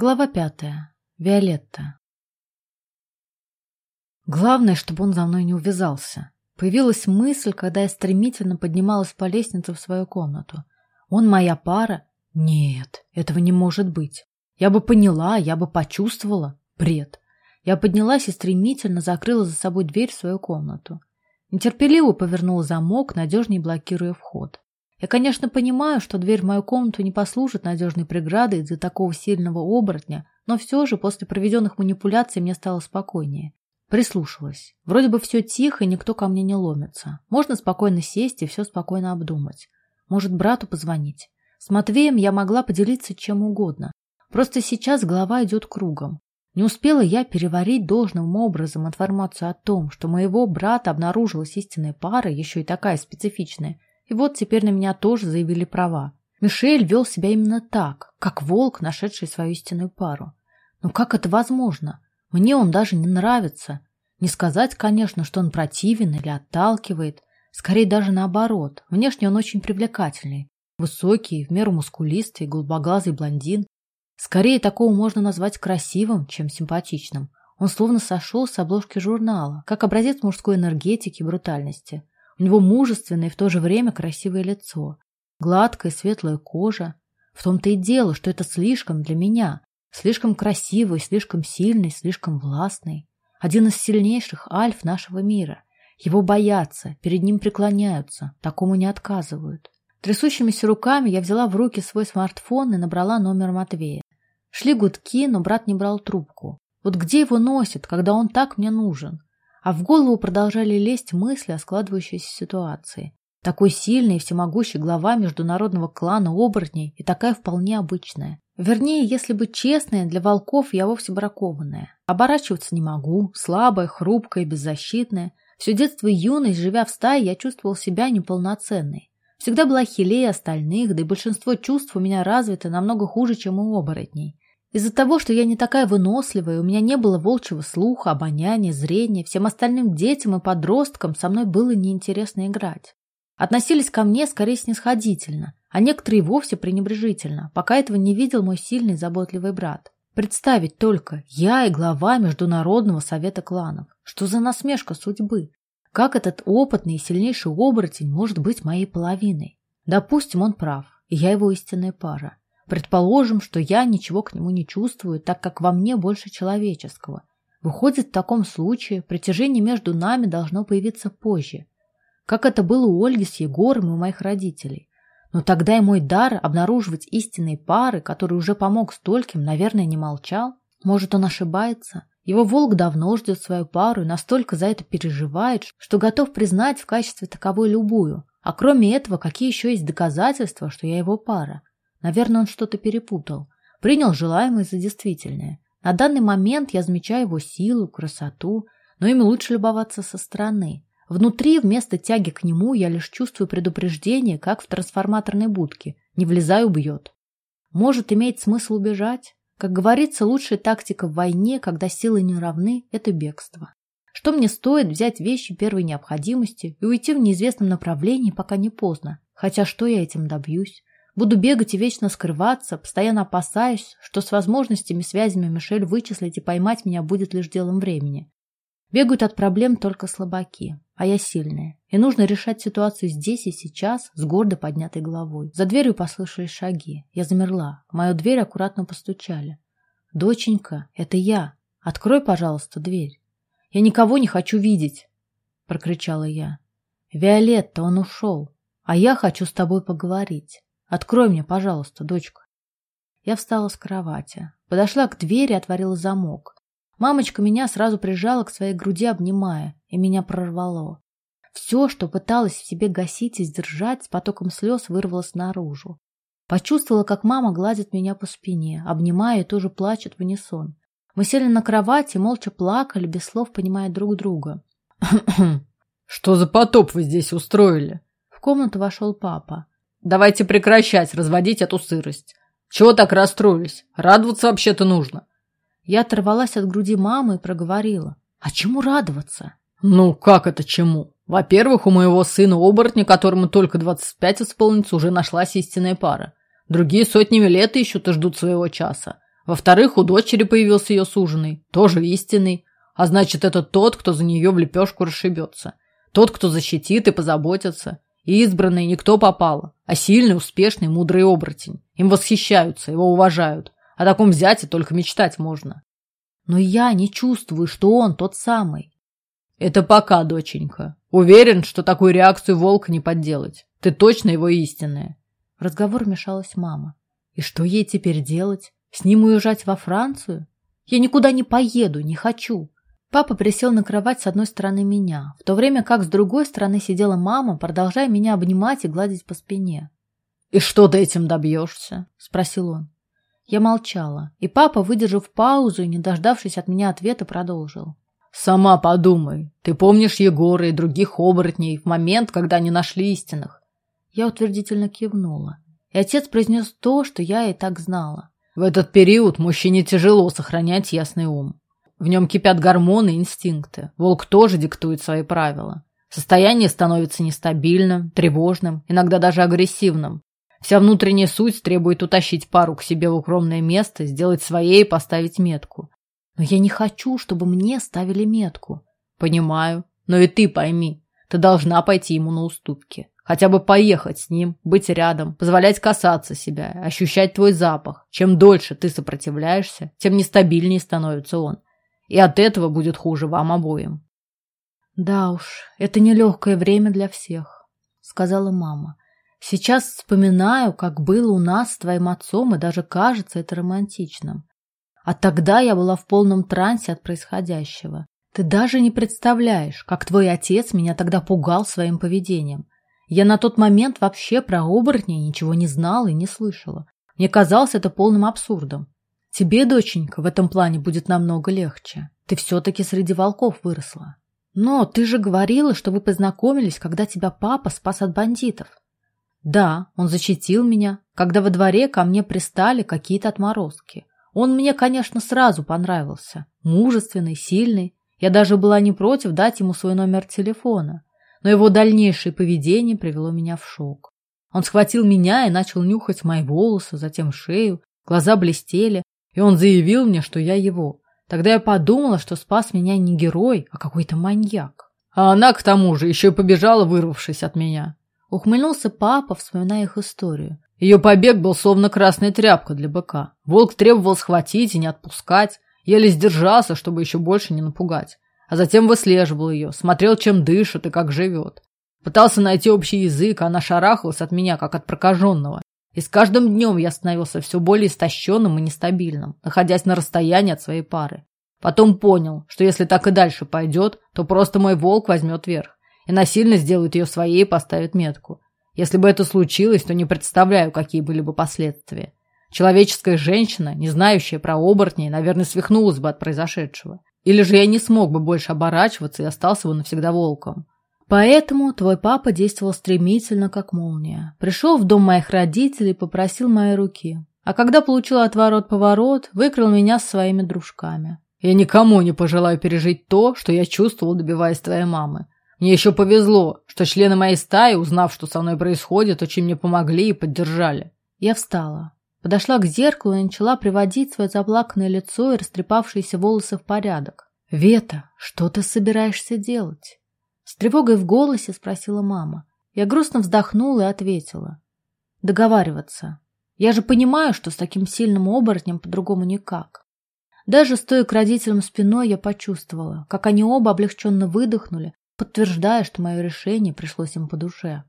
Глава пятая. Виолетта. Главное, чтобы он за мной не увязался. Появилась мысль, когда я стремительно поднималась по лестнице в свою комнату. Он моя пара? Нет, этого не может быть. Я бы поняла, я бы почувствовала. Бред. Я поднялась и стремительно закрыла за собой дверь в свою комнату. Нетерпеливо повернула замок, надежнее блокируя вход. Я, конечно, понимаю, что дверь в мою комнату не послужит надежной преградой для такого сильного оборотня, но все же после проведенных манипуляций мне стало спокойнее. Прислушалась. Вроде бы все тихо, и никто ко мне не ломится. Можно спокойно сесть и все спокойно обдумать. Может, брату позвонить? С Матвеем я могла поделиться чем угодно. Просто сейчас голова идет кругом. Не успела я переварить должным образом информацию о том, что моего брата обнаружилась истинная пара, еще и такая специфичная, и вот теперь на меня тоже заявили права. Мишель вел себя именно так, как волк, нашедший свою истинную пару. Но как это возможно? Мне он даже не нравится. Не сказать, конечно, что он противен или отталкивает. Скорее даже наоборот. Внешне он очень привлекательный. Высокий, в меру мускулистый, голубоглазый блондин. Скорее такого можно назвать красивым, чем симпатичным. Он словно сошел с обложки журнала, как образец мужской энергетики и брутальности. У него мужественное и в то же время красивое лицо, гладкая светлая кожа. В том-то и дело, что это слишком для меня. Слишком красивый, слишком сильный, слишком властный. Один из сильнейших альф нашего мира. Его боятся, перед ним преклоняются, такому не отказывают. Трясущимися руками я взяла в руки свой смартфон и набрала номер Матвея. Шли гудки, но брат не брал трубку. Вот где его носит, когда он так мне нужен? А в голову продолжали лезть мысли о складывающейся ситуации. Такой сильный и всемогущий глава международного клана оборотней и такая вполне обычная. Вернее, если быть честной, для волков я вовсе бракованная. Оборачиваться не могу, слабая, хрупкая, беззащитная. Все детство и юность, живя в стае, я чувствовал себя неполноценной. Всегда была хилее остальных, да и большинство чувств у меня развито намного хуже, чем у оборотней. Из-за того, что я не такая выносливая, у меня не было волчьего слуха, обоняния, зрения, всем остальным детям и подросткам со мной было неинтересно играть. Относились ко мне скорее снисходительно, а некоторые вовсе пренебрежительно, пока этого не видел мой сильный заботливый брат. Представить только, я и глава Международного совета кланов. Что за насмешка судьбы? Как этот опытный и сильнейший оборотень может быть моей половиной? Допустим, он прав, и я его истинная пара. Предположим, что я ничего к нему не чувствую, так как во мне больше человеческого. Выходит, в таком случае притяжение между нами должно появиться позже, как это было у Ольги с Егором и у моих родителей. Но тогда и мой дар обнаруживать истинные пары, который уже помог стольким, наверное, не молчал. Может, он ошибается? Его волк давно ждет свою пару и настолько за это переживает, что готов признать в качестве таковой любую. А кроме этого, какие еще есть доказательства, что я его пара? Наверное, он что-то перепутал. Принял желаемое за действительное. На данный момент я замечаю его силу, красоту, но ими лучше любоваться со стороны. Внутри, вместо тяги к нему, я лишь чувствую предупреждение, как в трансформаторной будке. Не влезай, убьет. Может, имеет смысл убежать? Как говорится, лучшая тактика в войне, когда силы не равны, это бегство. Что мне стоит взять вещи первой необходимости и уйти в неизвестном направлении, пока не поздно? Хотя что я этим добьюсь? Буду бегать и вечно скрываться, постоянно опасаясь, что с возможностями связями Мишель вычислить и поймать меня будет лишь делом времени. Бегают от проблем только слабаки, а я сильная. И нужно решать ситуацию здесь и сейчас с гордо поднятой головой. За дверью послышались шаги. Я замерла. В мою дверь аккуратно постучали. «Доченька, это я. Открой, пожалуйста, дверь». «Я никого не хочу видеть», — прокричала я. «Виолетта, он ушел, а я хочу с тобой поговорить». Открой мне, пожалуйста, дочка. Я встала с кровати, подошла к двери и отворила замок. Мамочка меня сразу прижала к своей груди, обнимая, и меня прорвало. Все, что пыталась в себе гасить и сдержать, с потоком слез вырвалось наружу. Почувствовала, как мама гладит меня по спине, обнимая и тоже плачет в унисон. Мы сели на кровати, молча плакали, без слов понимая друг друга. «Что за потоп вы здесь устроили?» В комнату вошел папа. Давайте прекращать разводить эту сырость. Чего так расстроились? Радоваться вообще-то нужно. Я оторвалась от груди мамы и проговорила. А чему радоваться? Ну, как это чему? Во-первых, у моего сына-оборотня, которому только 25 исполнится, уже нашлась истинная пара. Другие сотнями лет ищут и ждут своего часа. Во-вторых, у дочери появился ее суженый, тоже истинный. А значит, это тот, кто за нее в лепешку расшибется. Тот, кто защитит и позаботится. И избранный никто попало, а сильный, успешный, мудрый оборотень. Им восхищаются, его уважают. О таком взяте только мечтать можно. Но я не чувствую, что он тот самый. Это пока, доченька. Уверен, что такую реакцию волка не подделать. Ты точно его истинная. В разговор вмешалась мама. И что ей теперь делать? С ним уезжать во Францию? Я никуда не поеду, не хочу. Папа присел на кровать с одной стороны меня, в то время как с другой стороны сидела мама, продолжая меня обнимать и гладить по спине. «И что ты этим добьешься?» – спросил он. Я молчала, и папа, выдержав паузу и не дождавшись от меня ответа, продолжил. «Сама подумай. Ты помнишь Егора и других оборотней в момент, когда они нашли истинных?» Я утвердительно кивнула, и отец произнес то, что я и так знала. В этот период мужчине тяжело сохранять ясный ум. В нем кипят гормоны и инстинкты. Волк тоже диктует свои правила. Состояние становится нестабильным, тревожным, иногда даже агрессивным. Вся внутренняя суть требует утащить пару к себе в укромное место, сделать своей и поставить метку. Но я не хочу, чтобы мне ставили метку. Понимаю. Но и ты пойми, ты должна пойти ему на уступки. Хотя бы поехать с ним, быть рядом, позволять касаться себя, ощущать твой запах. Чем дольше ты сопротивляешься, тем нестабильнее становится он. И от этого будет хуже вам обоим. Да уж, это нелегкое время для всех, сказала мама. Сейчас вспоминаю, как было у нас с твоим отцом, и даже кажется это романтичным. А тогда я была в полном трансе от происходящего. Ты даже не представляешь, как твой отец меня тогда пугал своим поведением. Я на тот момент вообще про оборотней ничего не знала и не слышала. Мне казалось это полным абсурдом. Тебе, доченька, в этом плане будет намного легче. Ты все-таки среди волков выросла. Но ты же говорила, что вы познакомились, когда тебя папа спас от бандитов. Да, он защитил меня, когда во дворе ко мне пристали какие-то отморозки. Он мне, конечно, сразу понравился. Мужественный, сильный. Я даже была не против дать ему свой номер телефона. Но его дальнейшее поведение привело меня в шок. Он схватил меня и начал нюхать мои волосы, затем шею. Глаза блестели, и он заявил мне, что я его. Тогда я подумала, что спас меня не герой, а какой-то маньяк. А она, к тому же, еще и побежала, вырвавшись от меня. Ухмыльнулся папа, вспоминая их историю. Ее побег был словно красная тряпка для быка. Волк требовал схватить и не отпускать, еле сдержался, чтобы еще больше не напугать. А затем выслеживал ее, смотрел, чем дышит и как живет. Пытался найти общий язык, а она шарахалась от меня, как от прокаженного. И с каждым днем я становился все более истощенным и нестабильным, находясь на расстоянии от своей пары. Потом понял, что если так и дальше пойдет, то просто мой волк возьмет верх и насильно сделает ее своей и поставит метку. Если бы это случилось, то не представляю, какие были бы последствия. Человеческая женщина, не знающая про оборотней, наверное, свихнулась бы от произошедшего. Или же я не смог бы больше оборачиваться и остался бы навсегда волком. Поэтому твой папа действовал стремительно, как молния. Пришел в дом моих родителей и попросил моей руки. А когда получил отворот-поворот, выкрал меня с своими дружками. Я никому не пожелаю пережить то, что я чувствовал, добиваясь твоей мамы. Мне еще повезло, что члены моей стаи, узнав, что со мной происходит, очень мне помогли и поддержали. Я встала, подошла к зеркалу и начала приводить свое заплаканное лицо и растрепавшиеся волосы в порядок. «Вета, что ты собираешься делать?» С тревогой в голосе спросила мама. Я грустно вздохнула и ответила. Договариваться. Я же понимаю, что с таким сильным оборотнем по-другому никак. Даже стоя к родителям спиной, я почувствовала, как они оба облегченно выдохнули, подтверждая, что мое решение пришлось им по душе.